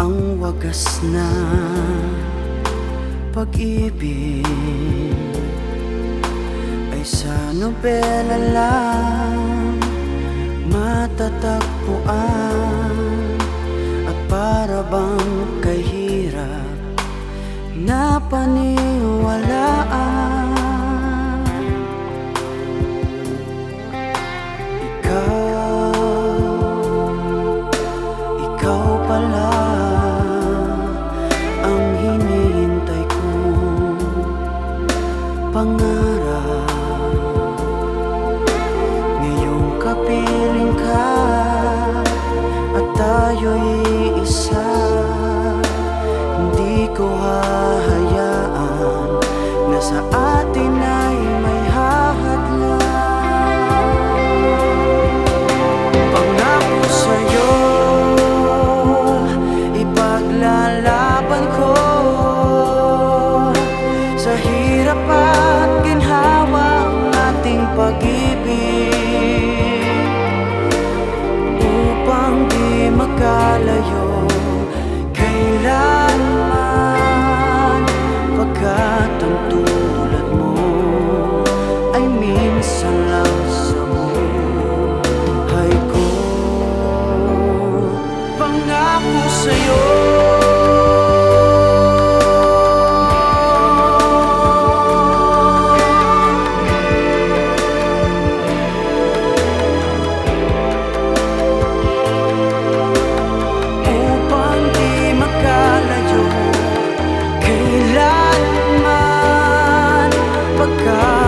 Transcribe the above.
ang wagas na pag-ibig ay sa nobela lang matatagpuan. At para bang kahirap na panig ikaw pala ang hinihintay kong pangarap Ngayong kapiling ka at tayo'y isa. Hindi ko hahayaan hirap at ginhawa ang ating pag-ibig Upang di magkalayo. Kailanman Pagkat ang tulad mo ay minsan lang sa buhay ko. Pangako sa'yo Kailanman